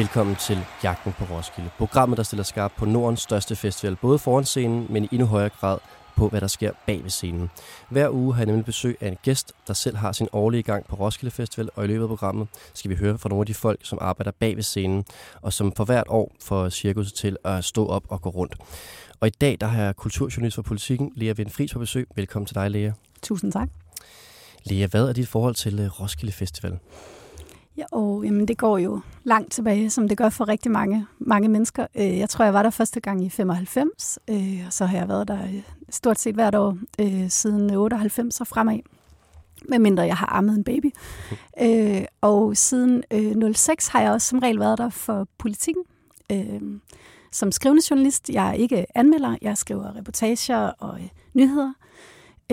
Velkommen til Jagten på Roskilde. Programmet, der stiller skarpt på Nordens største festival, både foran scenen, men i endnu højere grad på, hvad der sker bag ved scenen. Hver uge har jeg nemlig besøg af en gæst, der selv har sin årlige gang på Roskilde Festival, og i løbet af programmet skal vi høre fra nogle af de folk, som arbejder bag ved scenen, og som for hvert år får cirkuset til at stå op og gå rundt. Og i dag der har jeg kulturjournalist for Politikken, Lea Vind Friis på besøg. Velkommen til dig, Lea. Tusind tak. Lea, hvad er dit forhold til øh, Roskilde Festival? Ja, og jamen, det går jo langt tilbage, som det gør for rigtig mange, mange mennesker. Øh, jeg tror, jeg var der første gang i 95, øh, og så har jeg været der stort set hvert år siden 98 og fremad medmindre jeg har ammet en baby. Øh, og siden øh, 06 har jeg også som regel været der for politikken. Øh, som skrivende journalist. Jeg er ikke anmelder, jeg skriver reportager og øh, nyheder.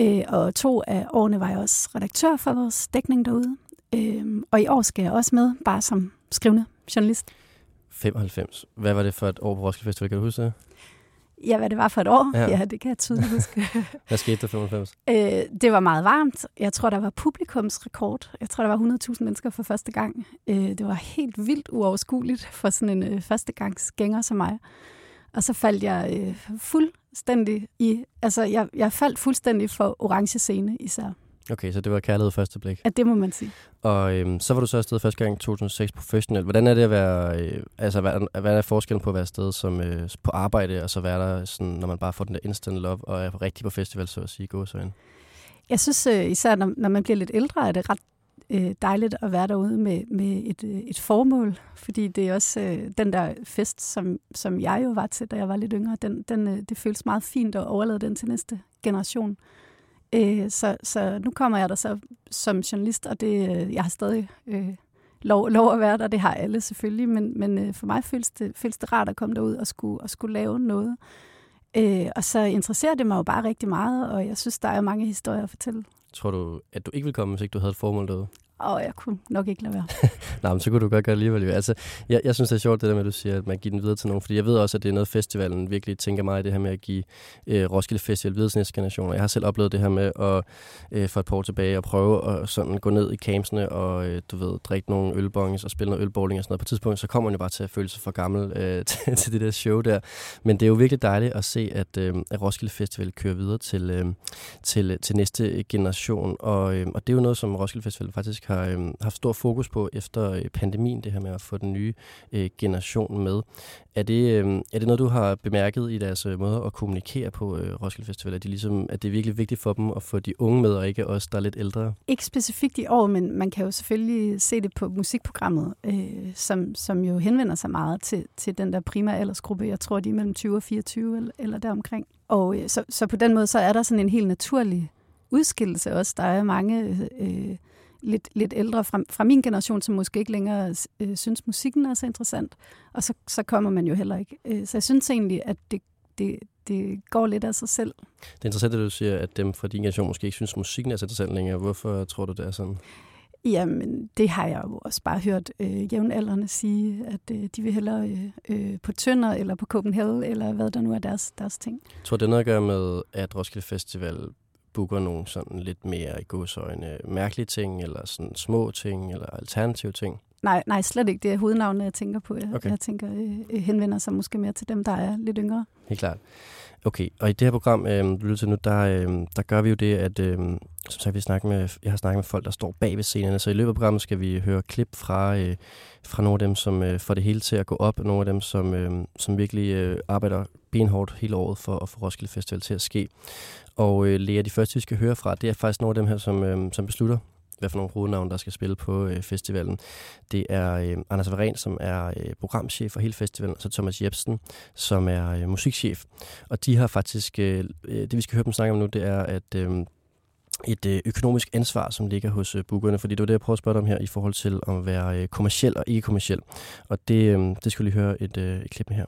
Øh, og to af årene var jeg også redaktør for vores dækning derude. Øh, og i år skal jeg også med, bare som skrivende journalist. 95. Hvad var det for et år på Roskilde Festival? Kan du huske det? Ja, hvad det var for et år? Ja, ja det kan jeg tydeligt huske. hvad skete der 95? Øh, det var meget varmt. Jeg tror, der var publikumsrekord. Jeg tror, der var 100.000 mennesker for første gang. Øh, det var helt vildt uoverskueligt for sådan en øh, førstegangsgænger som mig. Og så faldt jeg øh, fuldstændig i... Altså, jeg, jeg faldt fuldstændig for orange scene især. Okay, så det var kærlighed første blik. Ja, det må man sige. Og øhm, så var du så afsted første gang i 2006 professionelt. Hvordan er det at være, øh, altså hvad, hvad er forskellen på at være afsted som, øh, på arbejde, og så være der, sådan, når man bare får den der instant love, og er rigtig på festival, så at sige, gå så ind? Jeg synes øh, især, når, når man bliver lidt ældre, er det ret øh, dejligt at være derude med, med et, øh, et formål, fordi det er også øh, den der fest, som, som jeg jo var til, da jeg var lidt yngre, den, den, øh, det føles meget fint at overlade den til næste generation. Øh, Øh, så, så nu kommer jeg der så som journalist, og det, øh, jeg har stadig øh, lov, lov at være der. Det har alle selvfølgelig, men, men øh, for mig føles det, føles det rart at komme derud og skulle, og skulle lave noget. Øh, og så interesserer det mig jo bare rigtig meget, og jeg synes, der er mange historier at fortælle. Tror du, at du ikke ville komme, hvis ikke du havde et formål derude? Og jeg kunne nok ikke lade være. Nej, men så kunne du godt gøre det alligevel. Altså, jeg, jeg synes, det er sjovt, det der med, at du siger, at man giver den videre til nogen. Fordi jeg ved også, at det er noget, festivalen virkelig tænker meget i det her med at give øh, Roskilde Festival videre til næste generation. Jeg har selv oplevet det her med at øh, for et par år tilbage og prøve at sådan gå ned i campsene og, øh, du ved, drikke nogle ølbongs og spille noget ølbowling og sådan noget. På et tidspunkt, så kommer man jo bare til at føle sig for gammel øh, til, til det der show der. Men det er jo virkelig dejligt at se, at, øh, at Roskilde Festival kører videre til, øh, til, til næste generation. Og, øh, og det er jo noget, som Roskilde Festival faktisk har øh, haft stor fokus på efter øh, pandemien, det her med at få den nye øh, generation med. Er det, øh, er det noget, du har bemærket i deres øh, måde at kommunikere på øh, Roskilde Festival? Er, de ligesom, at det er virkelig vigtigt for dem at få de unge med, og ikke os, der er lidt ældre? Ikke specifikt i år, men man kan jo selvfølgelig se det på musikprogrammet, øh, som, som jo henvender sig meget til, til den der primære aldersgruppe. Jeg tror, de er mellem 20 og 24 eller, eller deromkring. Og øh, så, så på den måde, så er der sådan en helt naturlig udskillelse også. Der er mange... Øh, lidt, lidt ældre fra, fra min generation, som måske ikke længere øh, synes, musikken er så interessant. Og så, så kommer man jo heller ikke. Øh, så jeg synes egentlig, at det, det, det går lidt af sig selv. Det er interessant, at du siger, at dem fra din generation måske ikke synes, musikken er så interessant længere. Hvorfor tror du, det er sådan? Jamen, det har jeg jo også bare hørt øh, jævnaldrende sige, at øh, de vil hellere øh, øh, på Tønder eller på Copenhagen, eller hvad der nu er deres, deres ting. Jeg tror, det er noget at gøre med, at Roskilde Festival booker nogle sådan lidt mere i godsøjne mærkelige ting, eller sådan små ting, eller alternative ting? Nej, nej, slet ikke. Det er hovednavnet, jeg tænker på. Jeg, okay. jeg tænker, øh, øh, henvender sig måske mere til dem, der er lidt yngre. Helt klart. Okay, og i det her program, øh, du lytter til nu, der, øh, der gør vi jo det, at øh, som sagt, vi snakker med, jeg har snakket med folk, der står bag ved scenerne, så i løbet af programmet skal vi høre klip fra, øh, fra nogle af dem, som øh, får det hele til at gå op, og nogle af dem, som, øh, som virkelig øh, arbejder benhårdt hele året for at få Roskilde Festival til at ske. Og øh, Lea, de første, vi skal høre fra, det er faktisk nogle af dem her, som, øh, som beslutter, hvad for nogle hovednavne, der skal spille på øh, festivalen. Det er øh, Anders Varen, som er øh, programchef for hele festivalen, og så Thomas Jebsen, som er øh, musikchef. Og de har faktisk, øh, øh det vi skal høre dem snakke om nu, det er, at øh, et øh, økonomisk ansvar, som ligger hos øh, bookerne, fordi det var det, jeg prøvede at spørge dig om her i forhold til at være kommersiel og ikke kommersiel. Og det, det skulle lige høre et, et klip med her.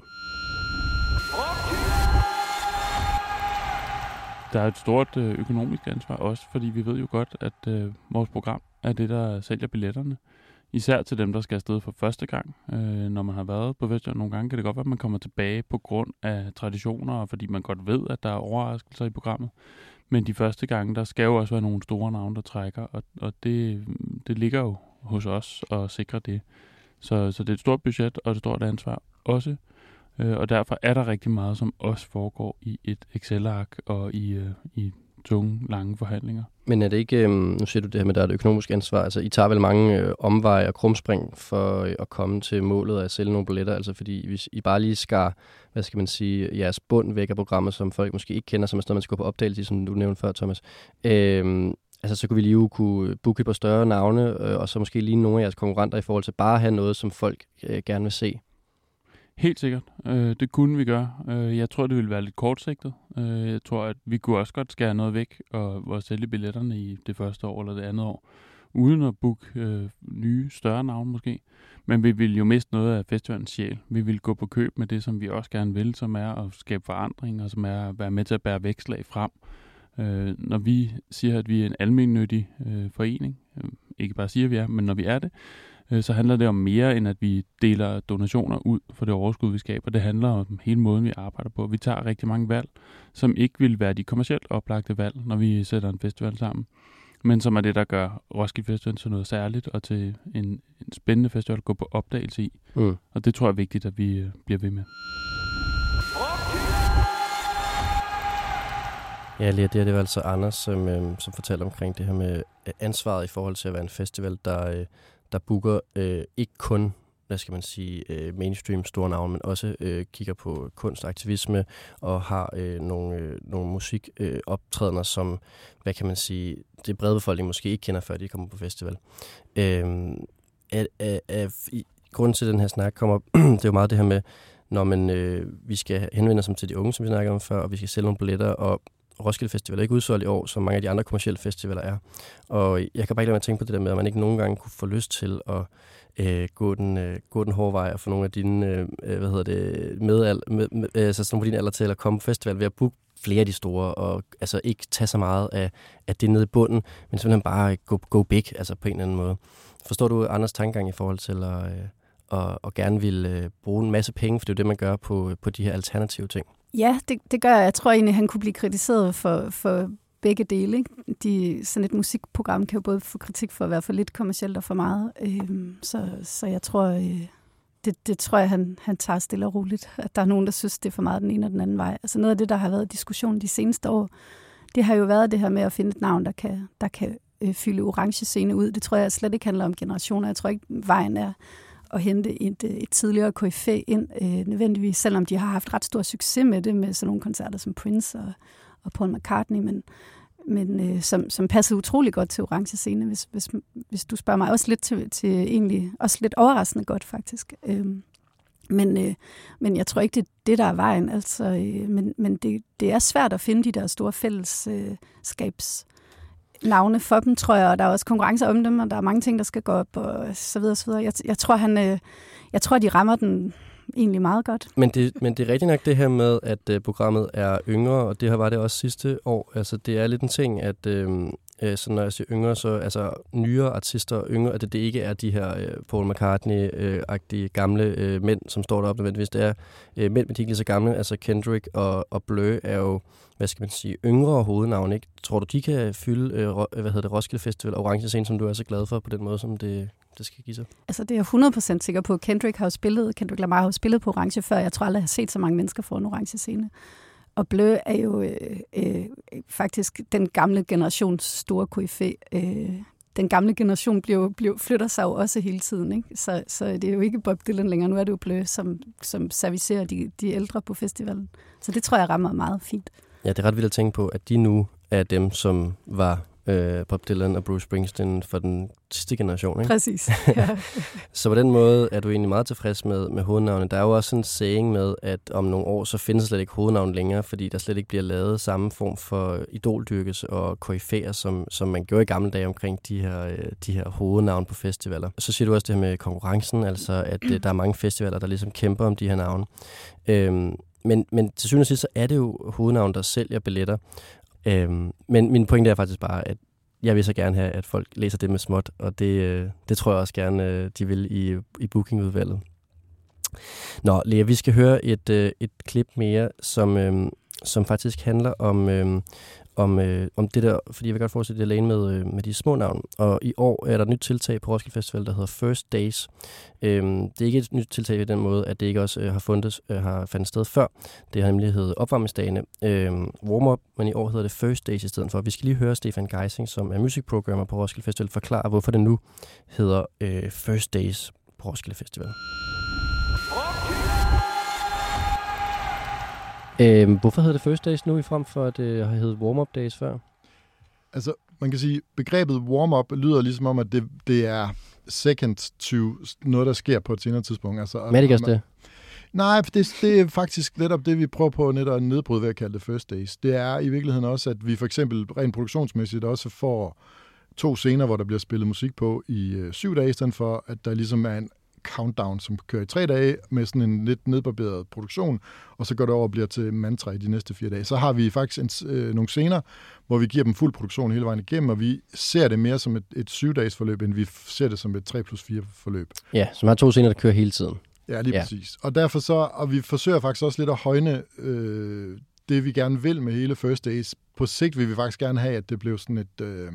Der er et stort øh, økonomisk ansvar også, fordi vi ved jo godt, at øh, vores program er det, der sælger billetterne. Især til dem, der skal afsted for første gang. Øh, når man har været på Vestjylland nogle gange, kan det godt være, at man kommer tilbage på grund af traditioner, og fordi man godt ved, at der er overraskelser i programmet. Men de første gange, der skal jo også være nogle store navne, der trækker, og, og det, det ligger jo hos os at sikre det. Så, så det er et stort budget og et stort ansvar også. Øh, og derfor er der rigtig meget, som også foregår i et Excel-ark og i, øh, i tunge, lange forhandlinger. Men er det ikke, øh, nu siger du det her med, at der er et økonomisk ansvar, altså I tager vel mange øh, omveje og krumspring for øh, at komme til målet af at sælge nogle billetter, altså fordi hvis I bare lige skar, hvad skal man sige, jeres bund væk af programmet, som folk måske ikke kender, som er sådan man skal gå på opdagelse, som du nævnte før, Thomas, øh, altså så kunne vi lige kunne booke på større navne, øh, og så måske lige nogle af jeres konkurrenter i forhold til bare at have noget, som folk øh, gerne vil se. Helt sikkert. Øh, det kunne vi gøre. Øh, jeg tror, det ville være lidt kortsigtet. Øh, jeg tror, at vi kunne også godt skære noget væk og, og sælge billetterne i det første år eller det andet år, uden at booke øh, nye, større navne måske. Men vi vil jo miste noget af festivalens sjæl. Vi vil gå på køb med det, som vi også gerne vil, som er at skabe forandring, og som er at være med til at bære vækslag frem. Øh, når vi siger, at vi er en almennyttig øh, forening, øh, ikke bare siger, at vi er, men når vi er det, så handler det om mere, end at vi deler donationer ud for det overskud, vi skaber. Det handler om hele måden, vi arbejder på. Vi tager rigtig mange valg, som ikke vil være de kommercielt oplagte valg, når vi sætter en festival sammen. Men som er det, der gør Roskilde Festival til noget særligt, og til en, en spændende festival at gå på opdagelse i. Mm. Og det tror jeg er vigtigt, at vi øh, bliver ved med. Ja, lige det, det var altså Anders, som, øh, som fortalte omkring det her med øh, ansvaret i forhold til at være en festival, der, øh, der booker øh, ikke kun hvad skal man sige, øh, mainstream store navne, men også øh, kigger på kunst og aktivisme og har øh, nogle, øh, nogle musikoptrædener, øh, som, hvad kan man sige, det brede befolkning måske ikke kender, før de kommer på festival. Øh, at, at, at, i, grunden til, at den her snak kommer, det er jo meget det her med, når man, øh, vi skal henvende os til de unge, som vi snakkede om før, og vi skal sælge nogle billetter, og Roskilde Festival er ikke udsolgt i år, som mange af de andre kommersielle festivaler er. Og jeg kan bare ikke lade mig tænke på det der med, at man ikke nogen gange kunne få lyst til at øh, gå, den, øh, gå den hårde vej og få nogle af dine, øh, hvad hedder det, med, med, med, øh, altså sådan nogle af dine alder til at komme på festival ved at booke flere af de store, og altså ikke tage så meget af, af det nede i bunden, men simpelthen bare go, go big, altså på en eller anden måde. Forstår du Anders tankegang i forhold til at, øh, og, og gerne vil øh, bruge en masse penge, for det er jo det, man gør på, øh, på de her alternative ting? Ja, det, det gør jeg. Jeg tror egentlig, han kunne blive kritiseret for, for begge dele. Ikke? De, sådan et musikprogram kan jo både få kritik for at være for lidt kommercielt og for meget. Øhm, så, så jeg tror, øh, det, det tror jeg, han, han tager stille og roligt. At der er nogen, der synes, det er for meget den ene og den anden vej. Altså noget af det, der har været diskussion de seneste år, det har jo været det her med at finde et navn, der kan, der kan øh, fylde orange scene ud. Det tror jeg slet ikke handler om generationer. Jeg tror ikke, vejen er at hente et, øh, et tidligere KFA ind, øh, nødvendigvis, selvom de har haft ret stor succes med det, med sådan nogle koncerter som Prince og, og Paul McCartney, men, men øh, som, som passede utrolig godt til orange scene, hvis, hvis, hvis du spørger mig. Også lidt til, til egentlig, også lidt overraskende godt faktisk. Øh, men, øh, men jeg tror ikke, det er det, der er vejen. Altså, øh, men men det, det er svært at finde de der store fællesskabs øh, navne for dem, tror jeg, og der er også konkurrence om dem, og der er mange ting, der skal gå op, og så videre, og så videre. Jeg, jeg tror, han, øh, jeg tror, de rammer den egentlig meget godt. Men det, men det er rigtigt nok det her med, at øh, programmet er yngre, og det her var det også sidste år. Altså, det er lidt en ting, at øh, øh, så når jeg siger yngre, så altså nyere artister, yngre, at det, det ikke er de her øh, Paul McCartney-agtige øh, gamle øh, mænd, som står deroppe nødvendigvis. Det er øh, mænd, men de er ikke lige så gamle. Altså Kendrick og, og Blø er jo, hvad skal man sige, yngre hovednavn, ikke? Tror du, de kan fylde, øh, øh, hvad hedder det, Roskilde Festival og Orange Scene, som du er så glad for på den måde, som det, det skal give sig? Altså, det er jeg 100% sikker på. Kendrick har jo spillet, Kendrick Lamar har jo spillet på Orange før. Jeg tror aldrig, jeg har set så mange mennesker få en orange scene. Og Blø er jo øh, øh, faktisk den gamle generations store KFA. Øh, den gamle generation bliver, bliver, flytter sig jo også hele tiden. Ikke? Så, så det er jo ikke Bob Dylan længere. Nu er det jo Blø, som, som servicerer de, de ældre på festivalen. Så det tror jeg rammer meget fint. Ja, det er ret vildt at tænke på, at de nu er dem, som var øh, Bob Dylan og Bruce Springsteen for den sidste generation. Ikke? Præcis. Ja. så på den måde er du egentlig meget tilfreds med, med hovednavnet. Der er jo også en saying med, at om nogle år, så findes slet ikke hovednavn længere, fordi der slet ikke bliver lavet samme form for idoldyrkelse og koryfæer, som, som man gjorde i gamle dage omkring de her, øh, de her hovednavn på festivaler. Så siger du også det her med konkurrencen, altså at øh, der er mange festivaler, der ligesom kæmper om de her navne. Øhm, men, men til syvende og sidst, så er det jo hovednavn, der sælger billetter. Øhm, men min pointe er faktisk bare, at jeg vil så gerne have, at folk læser det med småt, og det, øh, det tror jeg også gerne, øh, de vil i, i bookingudvalget. Nå, Lea, vi skal høre et, øh, et klip mere, som, øhm, som faktisk handler om, øhm, om, øh, om det der, fordi jeg vil godt fortsætte det alene med, øh, med de små navne. Og i år er der et nyt tiltag på Roskilde Festival, der hedder First Days. Øh, det er ikke et nyt tiltag i den måde, at det ikke også øh, har, fundet, øh, har fandt sted før. Det har nemlig heddet opvarmningsdagene. øh, warm-up, men i år hedder det First Days i stedet for. Vi skal lige høre Stefan Geising, som er musikprogrammer på Roskilde Festival, forklare, hvorfor det nu hedder øh, First Days på Roskilde Festival. Øhm, hvorfor hedder det First Days nu i frem for, at det har heddet Warm-Up Days før? Altså, man kan sige, begrebet warm-up lyder ligesom om, at det, det er second to noget, der sker på et senere tidspunkt. Altså, Men er det ikke det? Nej, det, det er faktisk netop det, vi prøver på netop at nedbryde ved at kalde det first days. Det er i virkeligheden også, at vi for eksempel rent produktionsmæssigt også får to scener, hvor der bliver spillet musik på i øh, syv dage, i stedet for at der ligesom er en countdown, som kører i tre dage med sådan en lidt nedbarberet produktion, og så går det over og bliver til mantra i de næste fire dage. Så har vi faktisk en, øh, nogle scener, hvor vi giver dem fuld produktion hele vejen igennem, og vi ser det mere som et, et syv-dages forløb, end vi ser det som et 3 plus 4 forløb. Ja, som har to scener, der kører hele tiden. Ja, lige ja. præcis. Og derfor så, og vi forsøger faktisk også lidt at højne øh, det, vi gerne vil med hele First Days. På sigt vil vi faktisk gerne have, at det blev sådan et... Øh,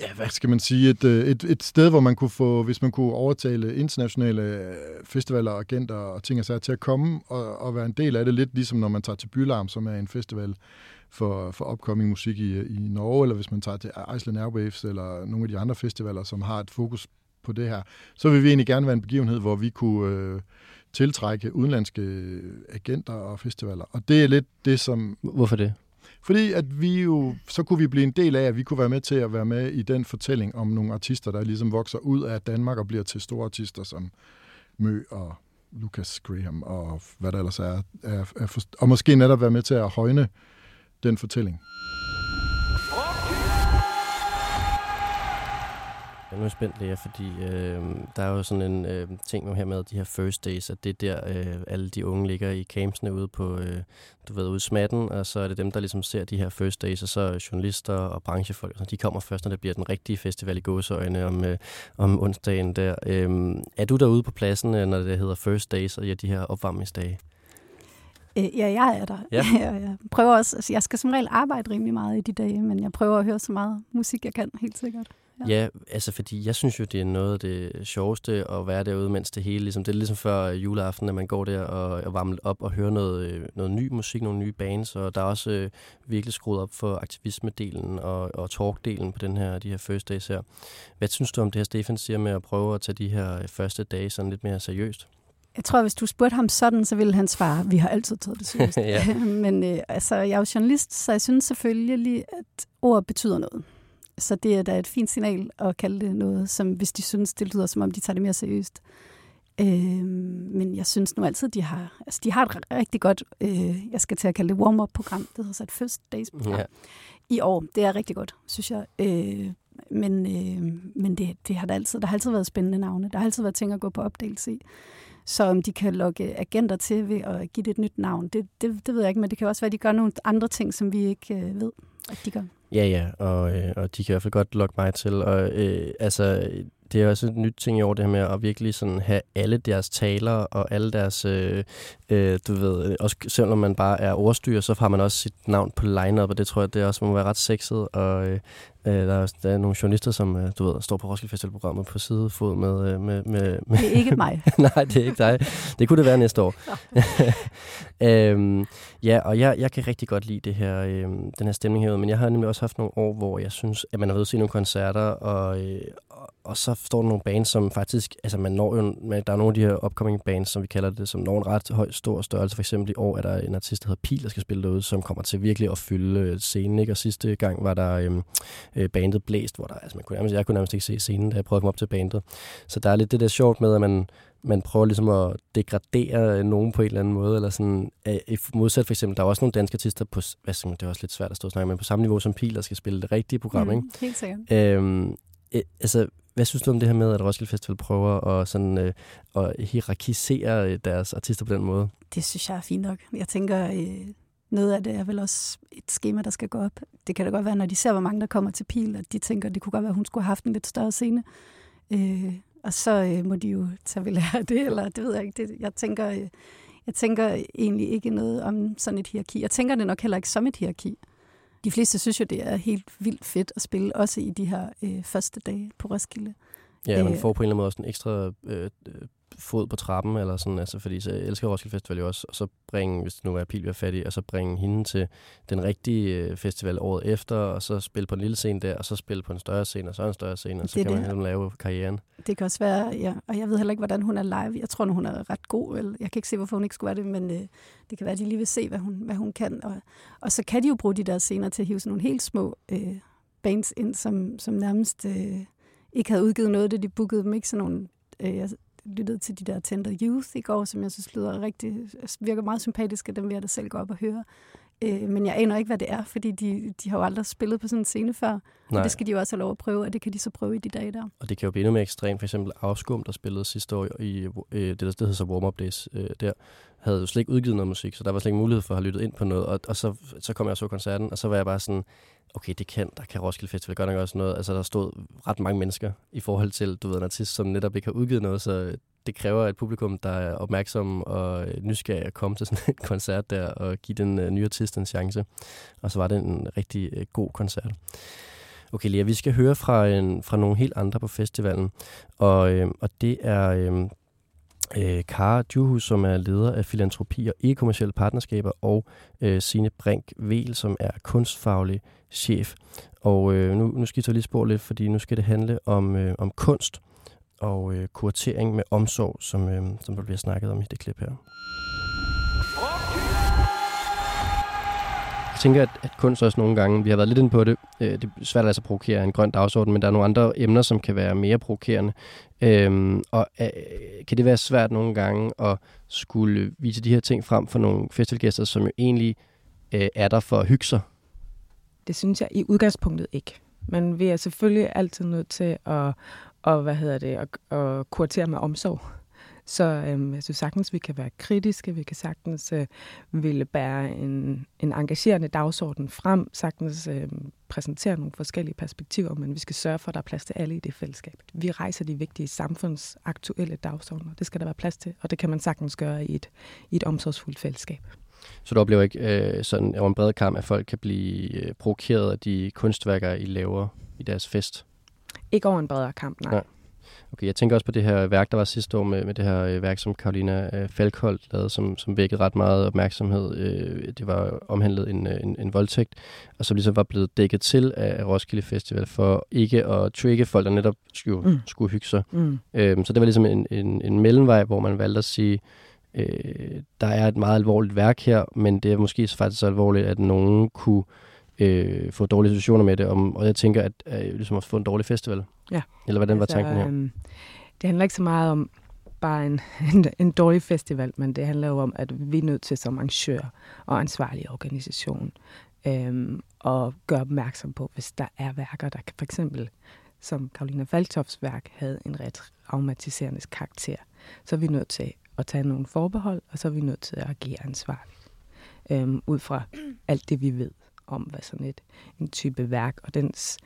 ja, hvad skal man sige, et, øh, et, et sted, hvor man kunne få, hvis man kunne overtale internationale øh, festivaler, agenter og ting og sager til at komme og, og være en del af det, lidt ligesom når man tager til Bylarm, som er en festival for, for upcoming musik i, øh, i Norge, eller hvis man tager til Iceland Airwaves, eller nogle af de andre festivaler, som har et fokus på det her, så vil vi egentlig gerne være en begivenhed, hvor vi kunne øh, tiltrække udenlandske agenter og festivaler. Og det er lidt det, som... Hvorfor det? Fordi at vi jo, så kunne vi blive en del af, at vi kunne være med til at være med i den fortælling om nogle artister, der ligesom vokser ud af Danmark og bliver til store artister som Mø og Lucas Graham og hvad der ellers er. er, er og måske netop være med til at højne den fortælling. Jeg er nu spændt, Lea, fordi øh, der er jo sådan en øh, ting nu her med de her first days, at det er der, øh, alle de unge ligger i campsene ude på, øh, du ved, ude i smatten, og så er det dem, der ligesom ser de her first days, og så journalister og branchefolk, så de kommer først, når det bliver den rigtige festival i gåseøjne om, øh, om onsdagen der. Øh, er du derude på pladsen, øh, når det hedder first days, og ja, de her opvarmningsdage? Øh, ja, jeg er der. Ja. jeg prøver også, altså, jeg skal som regel arbejde rimelig meget i de dage, men jeg prøver at høre så meget musik, jeg kan, helt sikkert. Ja. altså fordi jeg synes jo, det er noget af det sjoveste at være derude, mens det hele, ligesom, det er ligesom før juleaften, at man går der og, og varmer op og hører noget, øh, noget ny musik, nogle nye bands, og der er også øh, virkelig skruet op for aktivisme-delen og, og talk-delen på den her, de her first days her. Hvad synes du om det her, Stefan siger med at prøve at tage de her øh, første dage sådan lidt mere seriøst? Jeg tror, hvis du spurgte ham sådan, så ville han svare, vi har altid taget det seriøst. ja. Men øh, altså, jeg er jo journalist, så jeg synes selvfølgelig, at ord betyder noget. Så det er da et fint signal at kalde det noget, som hvis de synes, det lyder som om, de tager det mere seriøst. Øh, men jeg synes nu altid, de har, altså, de har et rigtig godt, øh, jeg skal til at kalde det warm-up-program, det hedder så et first days program. Ja. I år, det er rigtig godt, synes jeg. Øh, men øh, men det, det har der altid, der har altid været spændende navne. Der har altid været ting at gå på opdagelse i. Så om de kan logge agenter til ved at give det et nyt navn, det, det, det ved jeg ikke, men det kan også være, at de gør nogle andre ting, som vi ikke øh, ved, de gør. Ja, ja, og, øh, og de kan i hvert fald godt lokke mig til. Og øh, altså, det er også et nyt ting i år, det her med at virkelig sådan have alle deres taler og alle deres, øh, øh, du ved, øh, også selvom man bare er ordstyr, så har man også sit navn på line-up, og det tror jeg, det også må være ret sexet, og øh, Øh, der, er, der er nogle journalister, som øh, du ved, står på Roskilde Festival-programmet på sidefod med, øh, med, med, med... Det er ikke mig. Nej, det er ikke dig. Det kunne det være næste år. øhm, ja, og jeg, jeg kan rigtig godt lide det her, øh, den her stemning herude, men jeg har nemlig også haft nogle år, hvor jeg synes, at man har været se nogle koncerter, og, øh, og så står der nogle bands, som faktisk, altså man når jo, der er nogle af de her upcoming bands, som vi kalder det, som når en ret høj, stor størrelse. For eksempel i år er der en artist, der hedder Pil, der skal spille derude, som kommer til virkelig at fylde scenen, ikke? Og sidste gang var der øhm, øh, bandet Blæst, hvor der, altså man kunne nærmest, jeg kunne nærmest ikke se scenen, da jeg prøvede at komme op til bandet. Så der er lidt det der sjovt med, at man, man prøver ligesom at degradere nogen på en eller anden måde, eller sådan, i modsat for eksempel, der er også nogle danske artister på, hvad skal man, det er også lidt svært at stå og snakke, men på samme niveau som Pil, der skal spille det rigtige program, mm, ikke? Helt sikkert. Øhm, Øh, altså, hvad synes du om det her med, at Roskilde Festival prøver at, sådan, øh, at hierarkisere øh, deres artister på den måde? Det synes jeg er fint nok. Jeg tænker, øh, noget af det er vel også et schema, der skal gå op. Det kan da godt være, når de ser, hvor mange der kommer til Pil, at de tænker, at det kunne godt være, at hun skulle have haft en lidt større scene. Øh, og så øh, må de jo tage lære af det, eller det ved jeg ikke. Det, jeg, tænker, øh, jeg tænker egentlig ikke noget om sådan et hierarki. Jeg tænker det nok heller ikke som et hierarki. De fleste synes jo, det er helt vildt fedt at spille, også i de her øh, første dage på Roskilde. Ja, man Øh. får på en eller anden måde også en ekstra øh, øh, fod på trappen, eller sådan, altså, fordi så jeg elsker Roskilde Festival jo også, og så bringe, hvis det nu er Pil, vi er fattig, og så bringe hende til den rigtige øh, festival året efter, og så spille på en lille scene der, og så spille på en større scene, og så en større scene, og så Det kan man det. ligesom lave karrieren. Det kan også være, ja, og jeg ved heller ikke, hvordan hun er live. Jeg tror nu, hun er ret god. Vel? Jeg kan ikke se, hvorfor hun ikke skulle være det, men øh, det kan være, at de lige vil se, hvad hun, hvad hun kan. Og, og så kan de jo bruge de der scener til at hive sådan nogle helt små øh, bands ind, som, som nærmest øh, ikke havde udgivet noget, da de bookede dem. Ikke sådan nogle, øh, lyttede til de der Tender Youth i går, som jeg synes lyder rigtig, virker meget sympatiske. Dem vil jeg da selv gå op og høre. Øh, men jeg aner ikke, hvad det er, fordi de, de har jo aldrig spillet på sådan en scene før. Nej, Og det skal de jo også have lov at prøve, og det kan de så prøve i de dage der. og det kan jo blive endnu mere ekstremt. For eksempel Afskum, der spillede sidste år i øh, det, der hedder så Warm Up Days, øh, der, havde jo slet ikke udgivet noget musik, så der var slet ikke mulighed for at have lyttet ind på noget. Og, og så, så kom jeg og så koncerten, og så var jeg bare sådan, okay, det kan, der kan Roskilde Festival godt nok også noget. Altså, der stod ret mange mennesker i forhold til, du ved, en artist, som netop ikke har udgivet noget, så det kræver et publikum, der er opmærksom og nysgerrig at komme til sådan en koncert der og give den uh, nye artist en chance. Og så var det en rigtig uh, god koncert. Okay, Lea, vi skal høre fra, en, fra nogle helt andre på festivalen, og, øh, og det er øh, øh, Kara Djuhus, som er leder af filantropi og e-kommersielle partnerskaber, og øh, Signe Brink Vel, som er kunstfaglig chef. Og øh, nu, nu skal jeg lige spor lidt, fordi nu skal det handle om, øh, om kunst og øh, kuratering med omsorg, som, øh, som der bliver snakket om i det klip her. Jeg tænker, at, at kunst også nogle gange, vi har været lidt inde på det, øh, det er svært altså at provokere en grøn dagsorden, men der er nogle andre emner, som kan være mere provokerende. Øhm, og øh, kan det være svært nogle gange at skulle vise de her ting frem for nogle festivalgæster, som jo egentlig øh, er der for at hygge sig? Det synes jeg i udgangspunktet ikke. Men vi er selvfølgelig altid nødt til at, og, hvad hedder det, at, at kuratere med omsorg. Så øhm, jeg synes sagtens, vi kan være kritiske, vi kan sagtens øh, ville bære en, en engagerende dagsorden frem, sagtens øh, præsentere nogle forskellige perspektiver, men vi skal sørge for, at der er plads til alle i det fællesskab. Vi rejser de vigtige samfundsaktuelle dagsordener, det skal der være plads til, og det kan man sagtens gøre i et, i et omsorgsfuldt fællesskab. Så du oplever ikke øh, sådan over en bred kamp, at folk kan blive øh, provokeret af de kunstværker, I laver i deres fest? Ikke over en bredere kamp, nej. Nej. Okay, jeg tænker også på det her værk, der var sidste år med, med det her øh, værk, som Karolina øh, Falkholdt lavede, som, som vækkede ret meget opmærksomhed. Det var omhandlet en, en, en voldtægt, og som ligesom var blevet dækket til af Roskilde Festival for ikke at trigge folk, der netop skulle. Mm. skulle hygge sig. Mm. Øhm, så det var ligesom en, en, en mellemvej, hvor man valgte at sige, øh, der er et meget alvorligt værk her, men det er måske faktisk så alvorligt, at nogen kunne øh, få dårlige situationer med det. Om, og jeg tænker, at øh, ligesom at få en dårlig festival. Ja. Eller hvordan var tanken her? øhm, det handler ikke så meget om bare en, en, en dårlig festival, men det handler jo om, at vi er nødt til som arrangør og ansvarlig organisation øhm, at gøre opmærksom på, hvis der er værker, der kan for eksempel, som Karolina Faltofs værk, havde en ret traumatiserende karakter, så er vi nødt til at tage nogle forbehold, og så er vi nødt til at agere ansvarligt. Øhm, ud fra alt det, vi ved om, hvad sådan et, en type værk og dens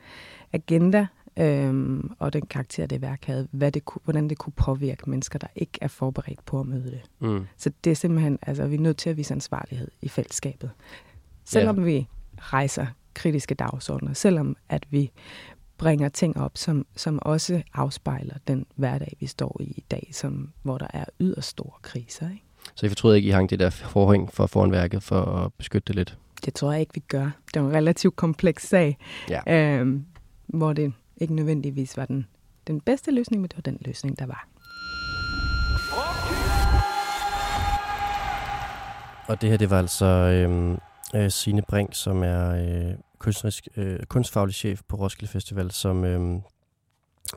agenda øhm, og den karakter, det værk havde, hvad det kunne, hvordan det kunne påvirke mennesker, der ikke er forberedt på at møde det. Mm. Så det er simpelthen, altså vi er nødt til at vise ansvarlighed i fællesskabet. Selvom ja. vi rejser kritiske dagsordner, selvom at vi bringer ting op, som, som også afspejler den hverdag, vi står i i dag, som, hvor der er yderst store kriser. Ikke? Så I fortryder ikke, I hang det der forhæng for foran værket for at beskytte det lidt? Det tror jeg ikke, vi gør. Det er en relativt kompleks sag, Ja. øhm, hvor det ikke nødvendigvis var den, den bedste løsning, men det var den løsning, der var. Og det her, det var altså øhm, øh, Signe Brink, som er øh, kunstnerisk, øh, kunstfaglig chef på Roskilde Festival, som, øh,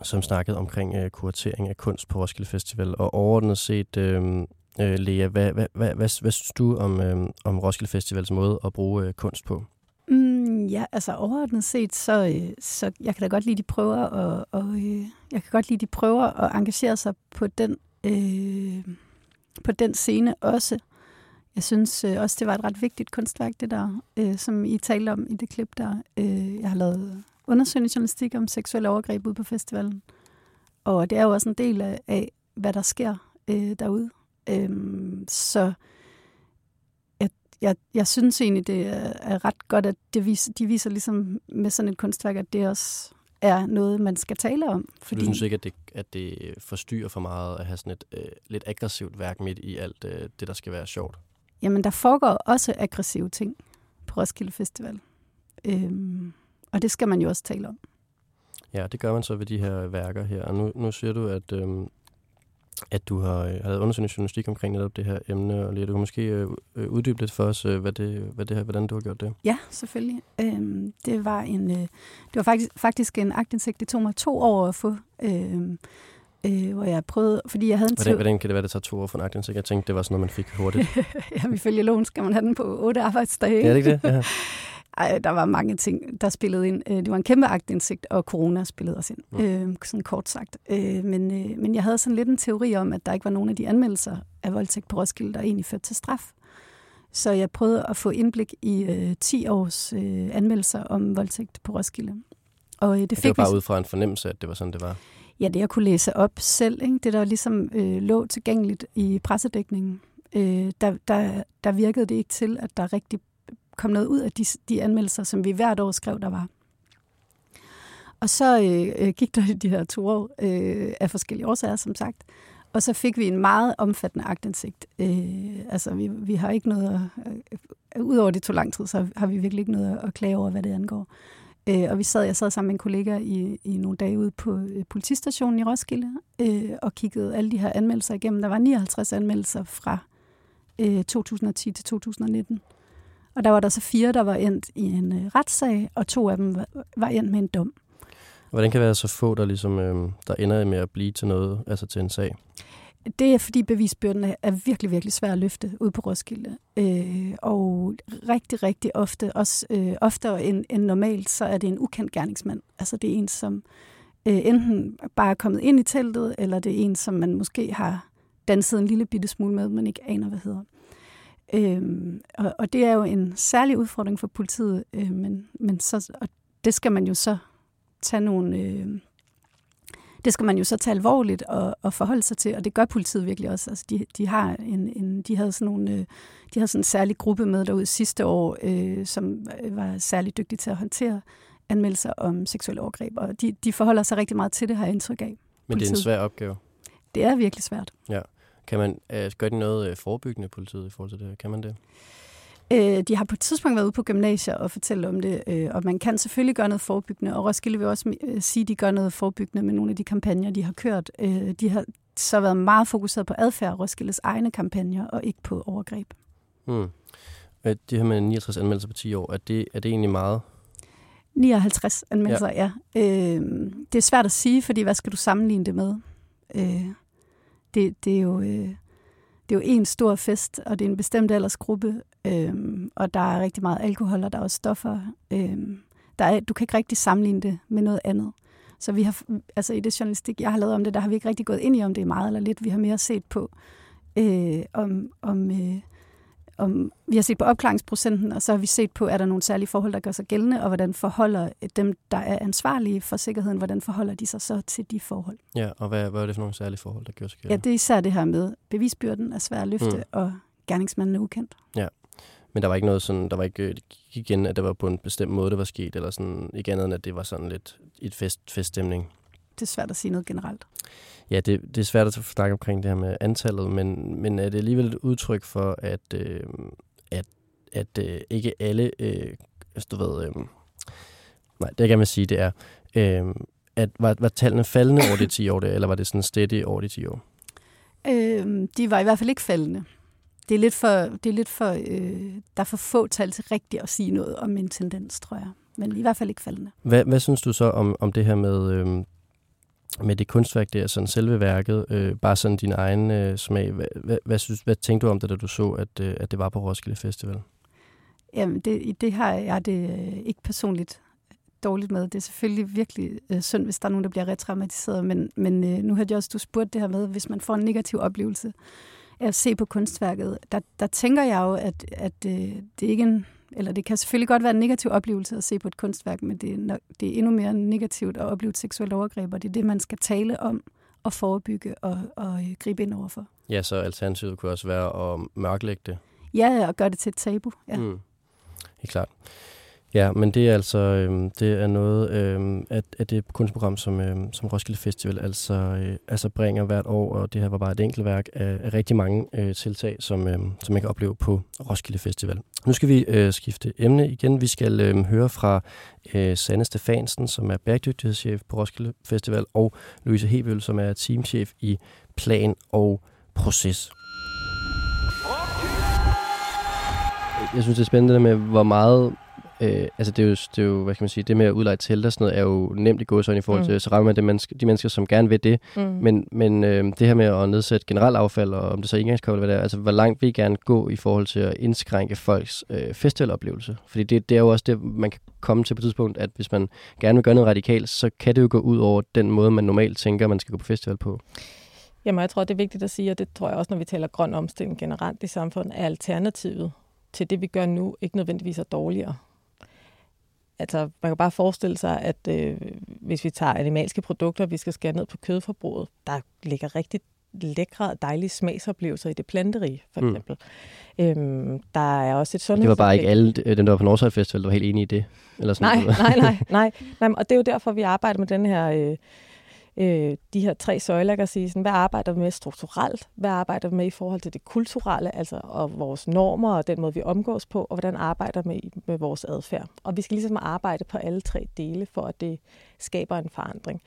som snakkede omkring øh, kuratering af kunst på Roskilde Festival. Og overordnet set, øh, øh, Lea, hvad, hvad, hvad, hvad, hvad synes du om, øh, om Roskilde Festivals måde at bruge øh, kunst på? Mm, ja, altså overordnet set, så, øh, så jeg kan da godt lide, de prøver at, og, øh, jeg kan godt lide, de prøver at engagere sig på den, øh, på den scene også. Jeg synes øh, også, det var et ret vigtigt kunstværk, det der, øh, som I talte om i det klip der. Øh, jeg har lavet undersøgende journalistik om seksuelle overgreb ude på festivalen. Og det er jo også en del af, af hvad der sker øh, derude. Øh, så jeg, jeg, jeg synes egentlig, det er, er ret godt, at det viser, de viser ligesom med sådan et kunstværk, at det også er noget, man skal tale om. Fordi... Du synes ikke, at det, at det forstyrrer for meget at have sådan et øh, lidt aggressivt værk midt i alt øh, det, der skal være sjovt? Jamen, der foregår også aggressive ting på Roskilde Festival. Øhm, og det skal man jo også tale om. Ja, det gør man så ved de her værker her. Og nu, nu siger du, at, øhm, at du har, øh, har undersøgt journalistik omkring netop det her emne, og lige, du kan måske øh, øh, uddybe lidt for os, øh, hvad det, hvad det her, hvordan du har gjort det. Ja, selvfølgelig. Øhm, det var en, øh, det var faktisk, faktisk en agtindsigt, det tog mig to år at få. Øh, øh, hvor jeg prøvede, fordi jeg havde en hvordan, hvordan kan det være, det tager to år for en aktindsigt? Jeg tænkte, det var sådan noget, man fik hurtigt. ja, følger loven skal man have den på otte arbejdsdage. Ja, det ikke det? Ja. Ej, der var mange ting, der spillede ind. Øh, det var en kæmpe agtindsigt, og corona spillede også ind, mm. øh, sådan kort sagt. Øh, men, øh, men jeg havde sådan lidt en teori om, at der ikke var nogen af de anmeldelser af voldtægt på Roskilde, der egentlig førte til straf. Så jeg prøvede at få indblik i øh, 10 års øh, anmeldelser om voldtægt på Roskilde. Og øh, det fik det var bare ud fra en fornemmelse, at det var sådan, det var? Ja, det jeg kunne læse op selv, ikke? det der ligesom øh, lå tilgængeligt i pressedækningen, øh, der, der, der virkede det ikke til, at der rigtig kom noget ud af de, de anmeldelser, som vi hvert år skrev, der var. Og så øh, øh gik der de her to år øh, af forskellige årsager, som sagt. Og så fik vi en meget omfattende agtindsigt. Øh, altså, vi, vi har ikke noget... Øh, Udover det tog lang tid, så har vi virkelig ikke noget at klage over, hvad det angår. Øh, Øh, og vi sad, jeg sad sammen med en kollega i, i nogle dage ude på øh, politistationen i Roskilde øh, og kiggede alle de her anmeldelser igennem. Der var 59 anmeldelser fra øh, 2010 til 2019. Og der var der så fire, der var endt i en øh, retssag, og to af dem var, var endt med en dom. Hvordan kan det være så få, der, ligesom, øh, der ender med at blive til noget, altså til en sag? Det er, fordi bevisbyrden er virkelig, virkelig svær at løfte ud på Roskilde. Øh, og rigtig, rigtig ofte, også øh, oftere end, end normalt, så er det en ukendt gerningsmand. Altså det er en, som øh, enten bare er kommet ind i teltet, eller det er en, som man måske har danset en lille bitte smule med, men ikke aner, hvad hedder. Øhm, og, og det er jo en særlig udfordring for politiet, øh, men, men så, og det skal man jo så tage nogle... Øh, det skal man jo så tage alvorligt og, og forholde sig til, og det gør politiet virkelig også. Altså, de, de, har en, en, de havde sådan nogle, øh, de havde sådan en særlig gruppe med derude sidste år, øh, som var særlig dygtige til at håndtere anmeldelser om seksuelle overgreb, og de, de forholder sig rigtig meget til det, har jeg indtryk af. Men politiet. det er en svær opgave. Det er virkelig svært. Ja. Kan man, øh, gør de noget øh, forebyggende politiet i forhold til det? Kan man det? Øh, de har på et tidspunkt været ude på gymnasier og fortælle om det, øh, og man kan selvfølgelig gøre noget forebyggende, og Roskilde vil også øh, sige, at de gør noget forebyggende med nogle af de kampagner, de har kørt. Øh, de har så været meget fokuseret på adfærd, Roskildes egne kampagner, og ikke på overgreb. Hmm. Det her med 69 anmeldelser på 10 år, er det, er det egentlig meget? 59 anmeldelser, ja. ja. Øh, det er svært at sige, fordi hvad skal du sammenligne det med? Øh, det, det er jo... Øh, det er jo en stor fest, og det er en bestemt aldersgruppe, øhm, og der er rigtig meget alkohol, og der er også stoffer. Øhm, der er, du kan ikke rigtig sammenligne det med noget andet. Så vi har, altså i det journalistik, jeg har lavet om det, der har vi ikke rigtig gået ind i, om det er meget eller lidt. Vi har mere set på, øh, om, om øh, om, vi har set på opklaringsprocenten, og så har vi set på, er der nogle særlige forhold, der gør sig gældende, og hvordan forholder dem, der er ansvarlige for sikkerheden, hvordan forholder de sig så til de forhold? Ja, og hvad, hvad er det for nogle særlige forhold, der gør sig gældende? Ja, det er især det her med, bevisbyrden er svær at løfte, mm. og gerningsmanden er ukendt. Ja, men der var ikke noget sådan, der var ikke igen, at det var på en bestemt måde, det var sket, eller sådan, ikke andet end, at det var sådan lidt et fest, feststemning. Det er svært at sige noget generelt. Ja, det, det er svært at snakke omkring det her med antallet, men, men er det alligevel et udtryk for, at, øh, at, at øh, ikke alle, øh, du ved, øh, nej, det jeg gerne vil sige, det er, øh, at var, var tallene faldende over de 10 år, eller var det sådan steady over de 10 år? Øh, de var i hvert fald ikke faldende. Det er lidt for, det er lidt for øh, der er for få tal til rigtigt at sige noget om en tendens, tror jeg. Men i hvert fald ikke faldende. Hvad, hvad synes du så om, om det her med, øh, med det kunstværk der, sådan selve værket, øh, bare sådan din egen øh, smag. Hvad, hvad, hvad, synes, hvad tænkte du om det, da du så, at, øh, at det var på Roskilde Festival? Jamen, det, det har jeg det øh, ikke personligt dårligt med. Det er selvfølgelig virkelig øh, synd, hvis der er nogen, der bliver retraumatiseret, men, men øh, nu hørte jeg også, du spurgte det her med, hvis man får en negativ oplevelse af at se på kunstværket, der, der tænker jeg jo, at, at øh, det er ikke en eller det kan selvfølgelig godt være en negativ oplevelse at se på et kunstværk, men det er, nok, det er endnu mere negativt at opleve et seksuelt overgreb, og det er det, man skal tale om og forebygge og, og øh, gribe ind overfor. Ja, så alternativet kunne også være at mørklægge det. Ja, og gøre det til et tabu. Ja. Mm. Helt klart. Ja, men det er altså øh, det er noget øh, at, at det kunstprogram, som, øh, som Roskilde Festival altså, øh, altså bringer hvert år, og det her var bare et enkelt værk af, af rigtig mange øh, tiltag, som, øh, som man kan opleve på Roskilde Festival. Nu skal vi øh, skifte emne igen. Vi skal øh, høre fra øh, Sanne Stefansen, som er bæredygtighedschef på Roskilde Festival, og Louise Hebøl, som er teamchef i Plan og Proces. Jeg synes, det er spændende med, hvor meget Øh, altså det er, jo, det er jo, hvad kan man sige, det med at udleje telt og sådan noget, er jo nemt i gåsøjne i forhold til, mm. så rammer man det menneske, de mennesker, som gerne vil det. Mm. Men, men øh, det her med at nedsætte generelt affald, og om det så er indgangskab eller hvad det er, altså hvor langt vil I gerne gå i forhold til at indskrænke folks øh, festivaloplevelse? Fordi det, det er jo også det, man kan komme til på et tidspunkt, at hvis man gerne vil gøre noget radikalt, så kan det jo gå ud over den måde, man normalt tænker, man skal gå på festival på. Jamen, jeg tror, det er vigtigt at sige, og det tror jeg også, når vi taler grøn omstilling generelt i samfundet, er alternativet til det, vi gør nu, ikke nødvendigvis er dårligere altså, man kan bare forestille sig, at øh, hvis vi tager animalske produkter, vi skal skære ned på kødforbruget, der ligger rigtig lækre og dejlige smagsoplevelser i det planterige, for mm. eksempel. Mm. Øhm, der er også et sundheds... Det var bare ikke alle, øh, den der var på Northside Festival, der var helt enige i det? Eller sådan nej, nej, nej, nej, nej. Og det er jo derfor, vi arbejder med den her... Øh, øh, de her tre søjler, kan sige, sådan, hvad arbejder vi med strukturelt, hvad arbejder vi med i forhold til det kulturelle, altså og vores normer og den måde, vi omgås på, og hvordan arbejder vi med, med vores adfærd. Og vi skal ligesom arbejde på alle tre dele, for at det skaber en forandring.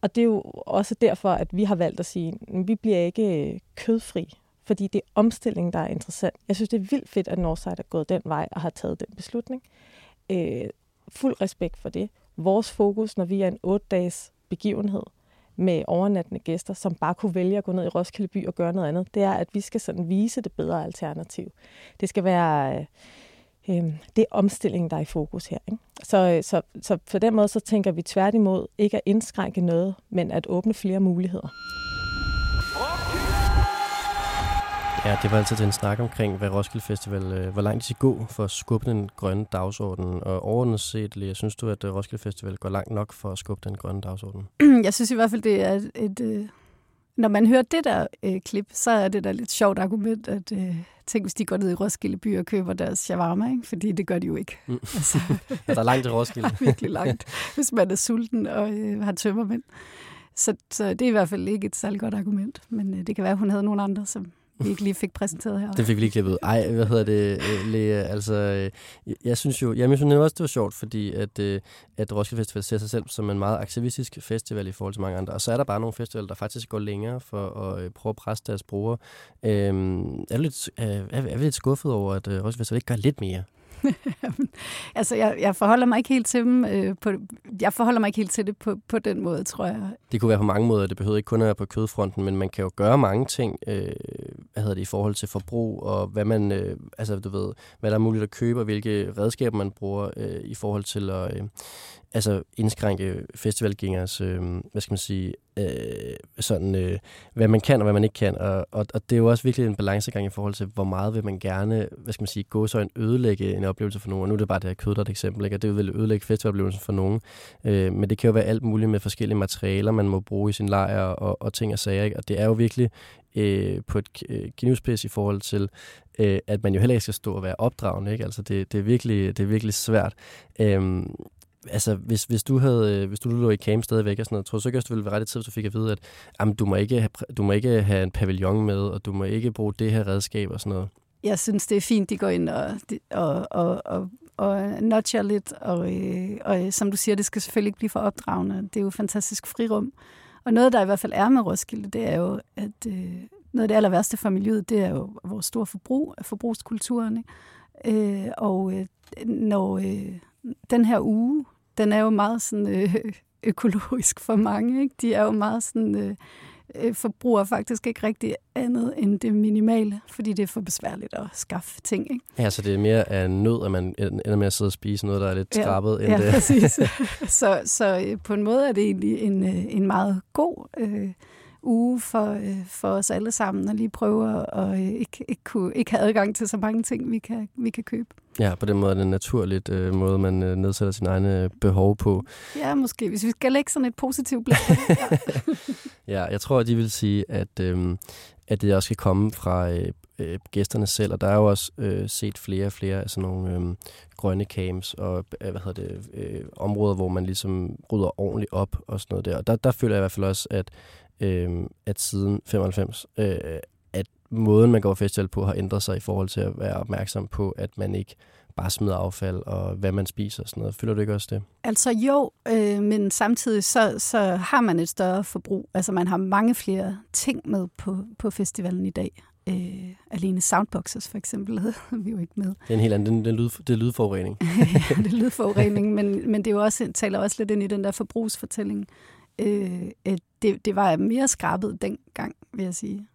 Og det er jo også derfor, at vi har valgt at sige, at vi bliver ikke øh, kødfri, fordi det er omstillingen, der er interessant. Jeg synes, det er vildt fedt, at Northside er gået den vej og har taget den beslutning. Øh, fuld respekt for det. Vores fokus, når vi er en otte dages begivenhed, med overnattende gæster, som bare kunne vælge at gå ned i Roskilde by og gøre noget andet, det er, at vi skal sådan vise det bedre alternativ. Det skal være... Øh, øh, det er omstillingen, der er i fokus her. Ikke? Så, øh, så, så på den måde så tænker vi tværtimod ikke at indskrænke noget, men at åbne flere muligheder. Ja, det var altid den snak omkring, hvad Roskilde Festival, øh, hvor langt de skal gå for at skubbe den grønne dagsorden. Og overordnet set, Lea, synes du, at øh, Roskilde Festival går langt nok for at skubbe den grønne dagsorden? Jeg synes i hvert fald, det er et... øh, når man hører det der øh, klip, så er det da lidt sjovt argument, at øh, tænk, hvis de går ned i Roskilde by og køber deres shawarma, ikke? fordi det gør de jo ikke. Mm. Altså, ja, der er langt til Roskilde. der er virkelig langt, hvis man er sulten og øh, har tømmermænd. Så, så det er i hvert fald ikke et særligt godt argument, men øh, det kan være, at hun havde nogle andre, som vi ikke lige fik præsenteret her. Det fik vi lige klippet. Ej, hvad hedder det, øh, Lea? Altså, øh, jeg synes jo, jamen, jeg synes også, det var sjovt, fordi at, øh, at Roskilde Festival ser sig selv som en meget aktivistisk festival i forhold til mange andre. Og så er der bare nogle festivaler, der faktisk går længere for at prøve at presse deres brugere. Øhm, er, du lidt, er, er vi lidt skuffet over, at Roskilde Festival ikke gør lidt mere? altså, jeg, jeg forholder mig ikke helt til dem. Øh, på, jeg forholder mig ikke helt til det på, på den måde, tror jeg. Det kunne være på mange måder. Det behøver ikke kun at være på kødfronten, men man kan jo gøre mange ting, øh, hvad hedder det, i forhold til forbrug, og hvad man, øh, altså du ved, hvad der er muligt at købe, og hvilke redskaber man bruger øh, i forhold til at, øh, altså indskrænke festivalgængers, øh, hvad skal man sige, øh, sådan, øh, hvad man kan og hvad man ikke kan. Og, og, og det er jo også virkelig en balancegang i forhold til, hvor meget vil man gerne, hvad skal man sige, gå så en ødelægge en oplevelse for nogen. Og nu er det bare det her kød, der et eksempel, ikke? og det vil ødelægge festivaloplevelsen for nogen. Øh, men det kan jo være alt muligt med forskellige materialer, man må bruge i sin lejr og, og ting og sager. Ikke? Og det er jo virkelig øh, på et øh, knivspids i forhold til, øh, at man jo heller ikke skal stå og være opdragende. Ikke? Altså det, det, er virkelig, det er virkelig svært. Øh, altså, hvis, hvis, du havde, øh, hvis du lå i camp stadigvæk og sådan noget, tror du så ikke også, du ville være ret i tid, så fik at vide, at jamen, du, må ikke have, du må ikke have en pavillon med, og du må ikke bruge det her redskab og sådan noget? Jeg synes, det er fint, de går ind og, og, og, og, og notcher lidt, og, øh, og øh, som du siger, det skal selvfølgelig ikke blive for opdragende. Det er jo fantastisk frirum. Og noget, der i hvert fald er med Roskilde, det er jo, at øh, noget af det aller værste for miljøet, det er jo vores store forbrug af forbrugskulturen. Ikke? Øh, og øh, når øh, den her uge, den er jo meget sådan øh, økologisk for mange. Ikke? De er jo meget sådan... Øh, øh, forbruger faktisk ikke rigtig andet end det minimale, fordi det er for besværligt at skaffe ting. Ikke? Ja, så det er mere af nød, at man ender med at sidde og spise noget, der er lidt skrabet. Ja, end ja det. præcis. så, så øh, på en måde er det egentlig en, øh, en meget god øh, uge for, øh, for os alle sammen, og lige prøve at øh, ikke, ikke, kunne, ikke have adgang til så mange ting, vi kan, vi kan købe. Ja, på den måde er det en naturligt øh, måde, man øh, nedsætter sine egne behov på. Ja, måske, hvis vi skal lægge sådan et positivt blik. Ja. ja, jeg tror, at de vil sige, at, øh, at det også skal komme fra øh, øh, gæsterne selv, og der er jo også øh, set flere og flere af sådan nogle øh, grønne camps og øh, hvad hedder det, øh, områder, hvor man ligesom rydder ordentligt op og sådan noget der. Og der, der føler jeg i hvert fald også, at, øh, at siden 95, øh, at måden, man går festival på, har ændret sig i forhold til at være opmærksom på, at man ikke bare smider affald, og hvad man spiser og sådan noget. Føler du ikke også det? Altså jo, øh, men samtidig så, så har man et større forbrug. Altså man har mange flere ting med på, på festivalen i dag. Øh, alene soundboxes for eksempel havde vi jo ikke med. Det er en helt anden, det er, lyd, det er lydforurening. ja, det er lydforurening, men, men det er jo også, taler også lidt ind i den der forbrugsfortælling. Øh, det, det var mere skrabet dengang, vil jeg sige.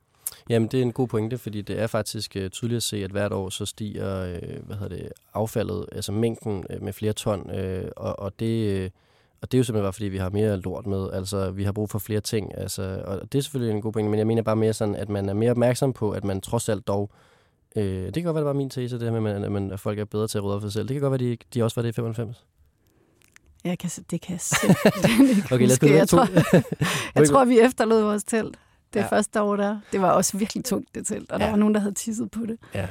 Jamen, det er en god pointe, fordi det er faktisk øh, tydeligt at se, at hvert år så stiger øh, hvad hedder det, affaldet, altså mængden øh, med flere ton, og, og det... Og det er jo simpelthen bare, fordi vi har mere lort med. Altså, vi har brug for flere ting. Altså, og det er selvfølgelig en god pointe, men jeg mener bare mere sådan, at man er mere opmærksom på, at man trods alt dog... Øh, det kan godt være, det var min tese, det her med, at, man, at folk er bedre til at rydde op for sig selv. Det kan godt være, de, de også var det i 95. Jeg kan, det kan jeg simpelthen ikke okay, lad os jeg, tror, jeg tror, vi efterlod vores telt. Det ja. første år der. Det var også virkelig tungt, det telt. Og ja. der var nogen, der havde tisset på det. Ja,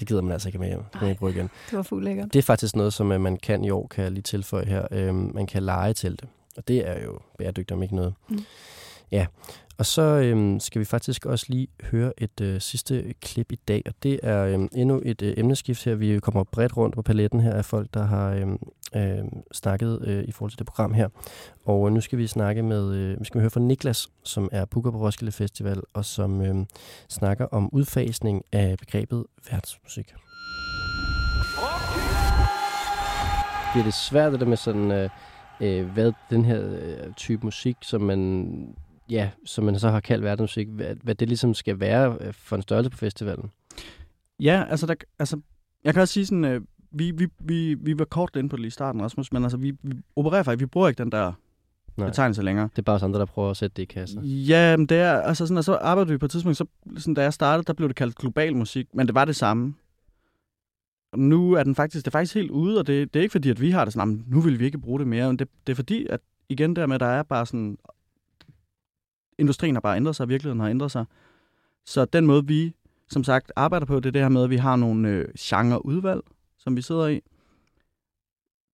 det gider man altså ikke med hjem. Det, Ej, bruge igen. det var fuldt lækkert. Det er faktisk noget, som øh, man kan i år, kan jeg lige tilføje her. Øhm, man kan lege telte. Og det er jo bæredygtigt om ikke noget. Mm. Ja, og så øhm, skal vi faktisk også lige høre et øh, sidste klip i dag, og det er øhm, endnu et øh, emneskift her. Vi kommer bredt rundt på paletten her af folk, der har øhm, øh, snakket øh, i forhold til det program her. Og øh, nu skal vi snakke med, øh, vi skal høre fra Niklas, som er booker på Roskilde Festival, og som øh, snakker om udfasning af begrebet værtsmusik. Bliver det svært det der med sådan, øh, øh, hvad den her øh, type musik, som man ja, som man så har kaldt verdensmusik, hvad, hvad det ligesom skal være øh, for en størrelse på festivalen? Ja, altså, der, altså jeg kan også sige sådan, øh, vi, vi, vi, vi var kort inde på det lige i starten, Rasmus, men altså, vi, vi opererer faktisk, vi bruger ikke den der Nej. betegnelse længere. Det er bare os andre, der prøver at sætte det i kasser. Ja, men det er, altså sådan, og så arbejdede vi på et tidspunkt, så sådan, da jeg startede, der blev det kaldt global musik, men det var det samme. Nu er den faktisk, det er faktisk helt ude, og det, det er ikke fordi, at vi har det sådan, nu vil vi ikke bruge det mere, men det, det er fordi, at igen der med, der er bare sådan industrien har bare ændret sig, virkeligheden har ændret sig. Så den måde, vi som sagt arbejder på, det er det her med, at vi har nogle øh, genreudvalg, som vi sidder i.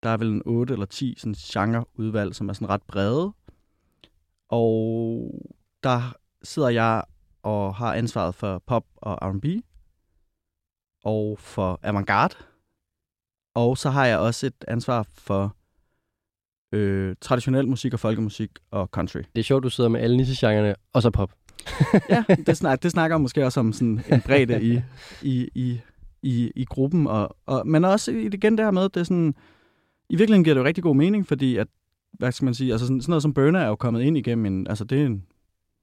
Der er vel en 8 eller 10 sådan genreudvalg, som er sådan ret brede. Og der sidder jeg og har ansvaret for pop og R&B, og for avantgarde. Og så har jeg også et ansvar for øh, traditionel musik og folkemusik og country. Det er sjovt, du sidder med alle nichegenrerne og så pop. ja, det, snak, det snakker måske også om sådan en bredde i, i, i, i, i gruppen. Og, og, men også igen det her med, det er sådan, i virkeligheden giver det jo rigtig god mening, fordi at, hvad skal man sige, altså sådan, sådan noget som Burner er jo kommet ind igennem en, altså det er en,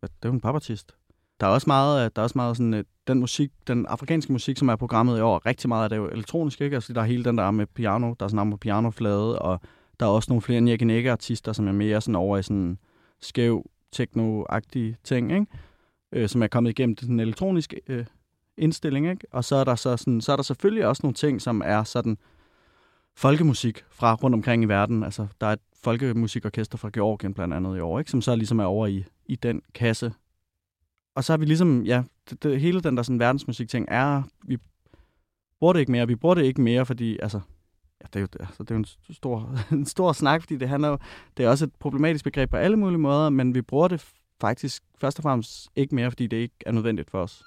det er jo en papartist. Der er også meget, der er også meget sådan, øh, den musik, den afrikanske musik, som er programmet i år, rigtig meget af det er jo elektronisk, ikke? Altså der er hele den der med piano, der er sådan med pianoflade, og der er også nogle flere Nick artister som er mere sådan over i sådan skæv, techno ting, ikke? Øh, som er kommet igennem den elektroniske øh, indstilling. Ikke? Og så er, der så, sådan, så er der selvfølgelig også nogle ting, som er sådan folkemusik fra rundt omkring i verden. Altså, der er et folkemusikorkester fra Georgien blandt andet i år, ikke? som så ligesom er over i, i den kasse. Og så har vi ligesom, ja, det, det, hele den der sådan verdensmusik-ting er, vi bruger det ikke mere. Vi bruger det ikke mere, fordi altså, ja, det er jo, altså, det er jo en, stor, en stor snak, fordi det handler jo, det er også et problematisk begreb på alle mulige måder, men vi bruger det faktisk først og fremmest ikke mere, fordi det ikke er nødvendigt for os.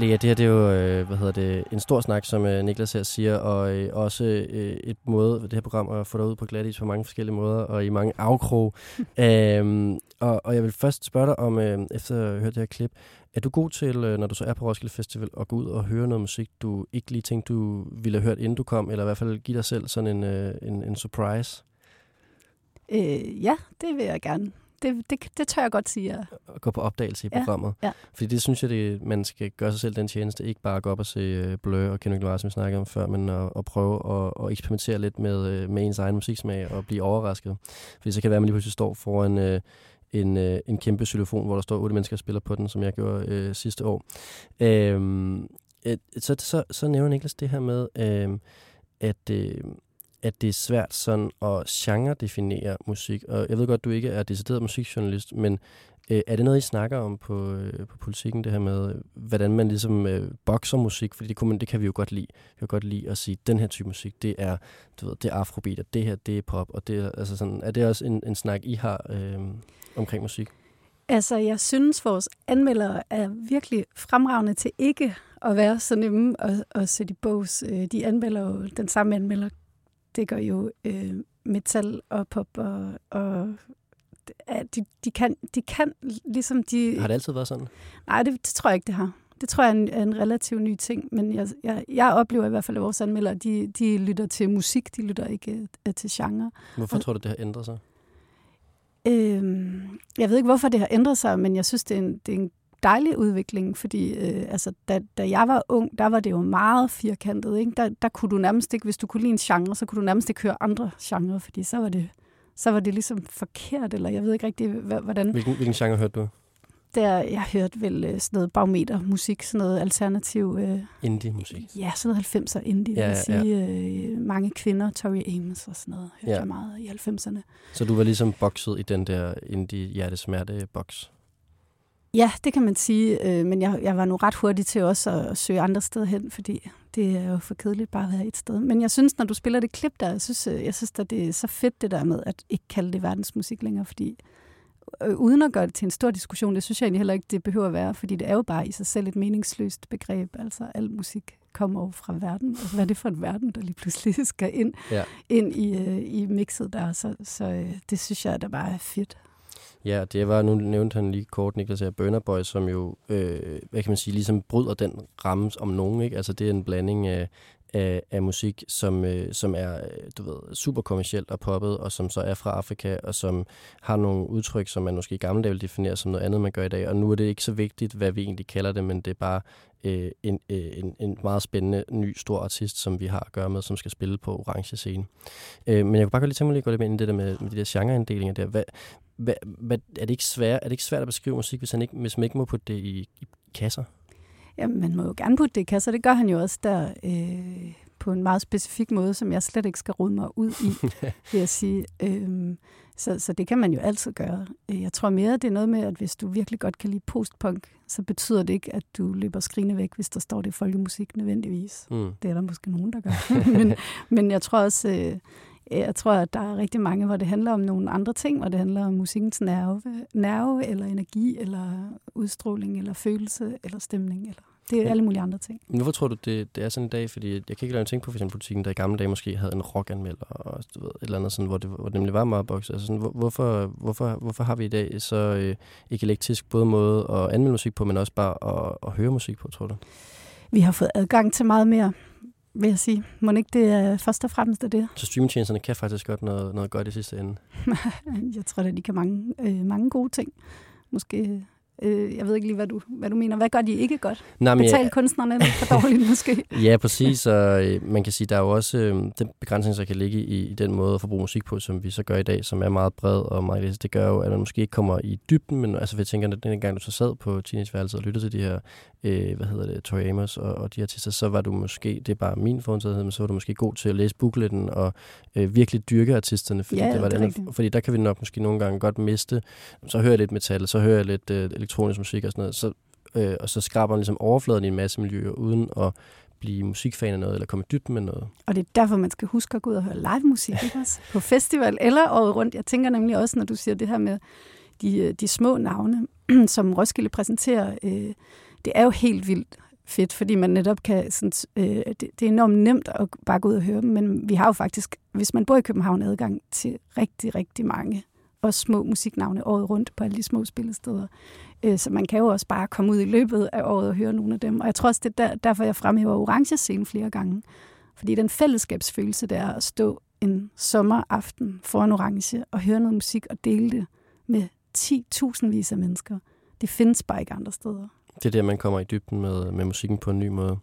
Lea, det her det er jo øh, hvad hedder det, en stor snak, som øh, Niklas her siger, og øh, også et måde det her program at få dig ud på glatis på mange forskellige måder, og i mange afkrog. øhm, og, og jeg vil først spørge dig om, efter at have hørt det her klip, er du god til, når du så er på Roskilde Festival, at gå ud og høre noget musik, du ikke lige tænkte, du ville have hørt, inden du kom, eller i hvert fald give dig selv sådan en, en, en surprise? Øh, ja, det vil jeg gerne. Det, det, det tør jeg godt sige, ja. at gå på opdagelse i Ja, programmet. ja. Fordi det synes jeg, det, man skal gøre sig selv den tjeneste. Ikke bare gå op og se uh, Blur og Kendrick Lamar, som vi snakkede om før, men at, at prøve at, at eksperimentere lidt med, uh, med ens egen musiksmag og blive overrasket. Fordi så kan det være, at man lige pludselig står foran uh, en, uh, en kæmpe xylofon, hvor der står otte mennesker og spiller på den, som jeg gjorde uh, sidste år. Um, et, så, så, så nævner Niklas det her med, um, at... Uh, at det er svært sådan at genre-definere musik. Og jeg ved godt, du ikke er decideret musikjournalist, men øh, er det noget, I snakker om på, øh, på politikken, det her med, øh, hvordan man ligesom øh, bokser musik? Fordi det, kunne man, det kan vi jo godt lide. Vi kan godt lide at sige, den her type musik, det er, du ved, det er afrobeat, og det her, det er pop. Og det er, altså sådan, er det også en, en snak, I har øh, omkring musik? Altså, jeg synes, vores anmeldere er virkelig fremragende til ikke at være så nemme at, at sætte i bogs. Øh, de anmelder jo, den samme anmelder det gør jo øh, metal og pop og, og de, de, kan, de kan ligesom de... Har det altid været sådan? Nej, det, det tror jeg ikke, det har. Det tror jeg er en, er en relativt ny ting, men jeg, jeg, jeg oplever i hvert fald, at vores anmeldere, de, de lytter til musik, de lytter ikke uh, til genre. Hvorfor tror du, det har ændret sig? Øhm, jeg ved ikke, hvorfor det har ændret sig, men jeg synes, det er en, det er en dejlig udvikling, fordi øh, altså, da, da jeg var ung, der var det jo meget firkantet. Ikke? Der, der kunne du nærmest ikke, hvis du kunne lide en genre, så kunne du nærmest ikke høre andre genrer, fordi så var det, så var det ligesom forkert, eller jeg ved ikke rigtig, hvordan... Hvilken, hvilken genre hørte du? Der, jeg hørte vel øh, sådan noget bagmeter musik, sådan noget alternativ... Øh, Indie-musik? Ja, sådan noget 90'er indie, ja, vil jeg sige. Ja. Øh, mange kvinder, Tori Amos og sådan noget, hørte ja. jeg meget i 90'erne. Så du var ligesom bokset i den der indie-hjertesmerte-boks? Ja, det kan man sige, øh, men jeg, jeg var nu ret hurtig til også at, at søge andre steder hen, fordi det er jo for kedeligt bare at være et sted. Men jeg synes, når du spiller det klip der, jeg synes, øh, jeg synes at det er så fedt det der med at ikke kalde det verdensmusik længere, fordi øh, uden at gøre det til en stor diskussion, det synes jeg egentlig heller ikke, det behøver at være, fordi det er jo bare i sig selv et meningsløst begreb. Altså al musik kommer over fra verden. Altså, hvad er det for en verden, der lige pludselig skal ind, ja. ind i, øh, i mixet der? Så, så øh, det synes jeg, der bare er fedt. Ja, det var, nu nævnte han lige kort, Niklas, her, Burner Boy, som jo, øh, hvad kan man sige, ligesom bryder den ramme om nogen, ikke? Altså det er en blanding af, af, af musik, som, øh, som er, øh, du ved, super kommercielt og poppet, og som så er fra Afrika, og som har nogle udtryk, som man måske i gamle dage vil definere som noget andet, man gør i dag. Og nu er det ikke så vigtigt, hvad vi egentlig kalder det, men det er bare øh, en, øh, en, en meget spændende, ny, stor artist, som vi har at gøre med, som skal spille på orange scene. Øh, men jeg kunne bare godt lige tænke mig at gå lidt mere ind i det der med, med de der genreinddelinger der. Hvad, hvad, hvad, er, det ikke svært, er det ikke svært at beskrive musik, hvis, han ikke, hvis man ikke må putte det i, i kasser? Ja, man må jo gerne putte det i kasser. Det gør han jo også der øh, på en meget specifik måde, som jeg slet ikke skal rode mig ud i, vil jeg sige. Øhm, så, så det kan man jo altid gøre. Jeg tror mere, det er noget med, at hvis du virkelig godt kan lide postpunk, så betyder det ikke, at du løber skrigende væk, hvis der står det folkemusik nødvendigvis. Mm. Det er der måske nogen, der gør. men, men jeg tror også, øh, jeg tror, at der er rigtig mange, hvor det handler om nogle andre ting, hvor det handler om musikkens nerve, nerve eller energi, eller udstråling, eller følelse, eller stemning, eller det er ja. alle mulige andre ting. Men hvorfor tror du, det, det er sådan en dag? Fordi jeg kan ikke lade mig tænke på, for eksempel politikken, der i gamle dage måske havde en rockanmelder, og du ved, et eller andet, sådan, hvor, det, hvor det nemlig var meget bokset. Altså sådan, hvor, hvorfor, hvorfor, hvorfor har vi i dag så øh, eklektisk både måde at anmelde musik på, men også bare at, at høre musik på, tror du? Vi har fået adgang til meget mere vil jeg sige. Må ikke det er først og fremmest af det? Så streamingtjenesterne kan faktisk godt noget, noget godt i sidste ende? jeg tror at de kan mange, øh, mange gode ting. Måske Øh, jeg ved ikke lige, hvad du, hvad du mener. Hvad gør de ikke godt? Nej, men Betal ja, kunstnerne for dårligt måske? ja, præcis. Og øh, man kan sige, der er jo også øh, den begrænsning, der kan ligge i, i den måde at forbruge musik på, som vi så gør i dag, som er meget bred og meget Det gør jo, at man måske ikke kommer i dybden, men altså, jeg tænker, at den gang, du så sad på teenageværelset og lyttede til de her, øh, hvad hedder det, Tori Amos og, og de artister, så var du måske, det er bare min forundtagethed, men så var du måske god til at læse bookletten og øh, virkelig dyrke artisterne, fordi, ja, det var det andet, fordi der kan vi nok måske nogle gange godt miste. Så hører jeg lidt metal, så hører jeg lidt øh, elektronisk musik og sådan noget, så, øh, og så skraber man ligesom overfladen i en masse miljøer, uden at blive musikfan af noget, eller komme dybt med noget. Og det er derfor, man skal huske at gå ud og høre live musik, ikke også? På festival eller året rundt. Jeg tænker nemlig også, når du siger det her med de, øh, de små navne, som Roskilde præsenterer, øh, det er jo helt vildt fedt, fordi man netop kan, sådan, øh, det, det er enormt nemt at bare gå ud og høre dem, men vi har jo faktisk, hvis man bor i København, adgang til rigtig, rigtig mange og små musiknavne året rundt på alle de små spillesteder. Øh, så man kan jo også bare komme ud i løbet af året og høre nogle af dem. Og jeg tror også, det er der, derfor, jeg fremhæver orange scene flere gange. Fordi den fællesskabsfølelse, der er at stå en sommeraften foran orange og høre noget musik og dele det med 10.000 vis af mennesker. Det findes bare ikke andre steder. Det er der, man kommer i dybden med, med musikken på en ny måde.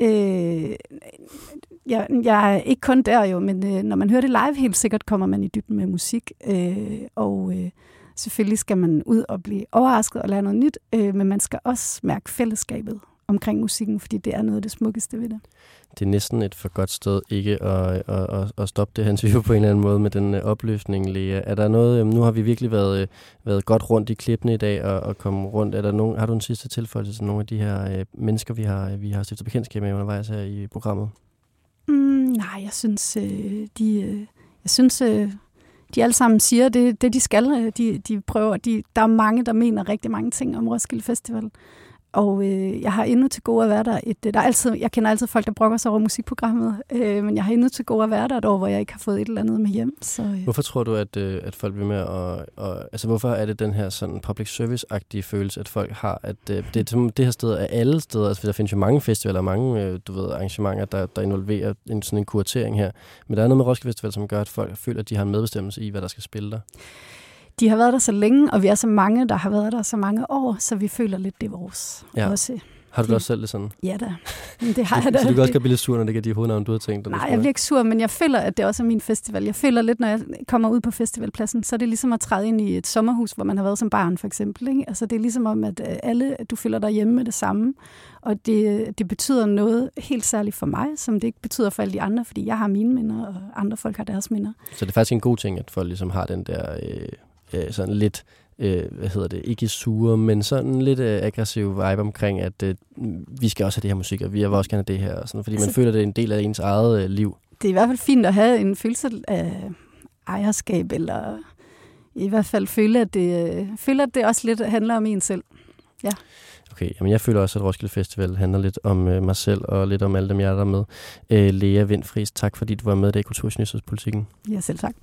Øh, jeg, jeg er ikke kun der jo, men øh, når man hører det live, helt sikkert kommer man i dybden med musik. Øh, og øh, selvfølgelig skal man ud og blive overrasket og lære noget nyt, øh, men man skal også mærke fællesskabet omkring musikken, fordi det er noget af det smukkeste ved det. Det er næsten et for godt sted ikke at, at, at, at stoppe det, han siger på en eller anden måde med den uh, opløsning, Lea. Er der noget, um, nu har vi virkelig været, uh, været godt rundt i klippene i dag og, og kommet rundt. Er der nogen, har du en sidste tilføjelse til nogle af de her uh, mennesker, vi har, vi har stiftet bekendtskab med undervejs her i programmet? Mm, nej, jeg synes, øh, de, øh, jeg synes øh, de alle sammen siger det, det de skal. Øh, de, de prøver, de, der er mange, der mener rigtig mange ting om Roskilde Festival. Og øh, jeg har endnu til gode at være der. Et, øh, der er altid, jeg kender altid folk, der brokker sig over musikprogrammet, øh, men jeg har endnu til gode at være der et år, hvor jeg ikke har fået et eller andet med hjem. Så, øh. Hvorfor tror du, at, øh, at folk vil med at... Og, altså, hvorfor er det den her sådan public service-agtige følelse, at folk har, at øh, det, det her sted er alle steder? Altså, der findes jo mange festivaler, mange øh, du ved, arrangementer, der, der involverer en, sådan en kuratering her. Men der er noget med Roskilde Festival, som gør, at folk føler, at de har en medbestemmelse i, hvad der skal spille der de har været der så længe, og vi er så mange, der har været der så mange år, så vi føler lidt, det er vores. Ja. Også. Har du det også selv det sådan? Ja da. Det har jeg da. Så du kan også blive lidt sur, når det ikke er de hovednavne, du har tænkt? Nej, jeg bliver ikke sur, men jeg føler, at det også er min festival. Jeg føler lidt, når jeg kommer ud på festivalpladsen, så er det ligesom at træde ind i et sommerhus, hvor man har været som barn, for eksempel. Ikke? Altså, det er ligesom om, at øh, alle, du føler dig hjemme med det samme. Og det, det betyder noget helt særligt for mig, som det ikke betyder for alle de andre, fordi jeg har mine minder, og andre folk har deres minder. Så det er faktisk en god ting, at folk ligesom har den der... Øh øh, sådan lidt, øh, hvad hedder det, ikke sure, men sådan lidt øh, aggressiv vibe omkring, at øh, vi skal også have det her musik, og vi vil også gerne have det her, og sådan, fordi altså, man føler, det er en del af ens eget øh, liv. Det er i hvert fald fint at have en følelse af ejerskab, eller i hvert fald føle, at det, øh, føle, at det også lidt handler om en selv. Ja. Okay, jamen jeg føler også, at Roskilde Festival handler lidt om øh, mig selv og lidt om alle dem, jeg er der med. Øh, Lea Vindfris, tak fordi du var med i dag i Kultursynspolitikken. Ja, selv tak.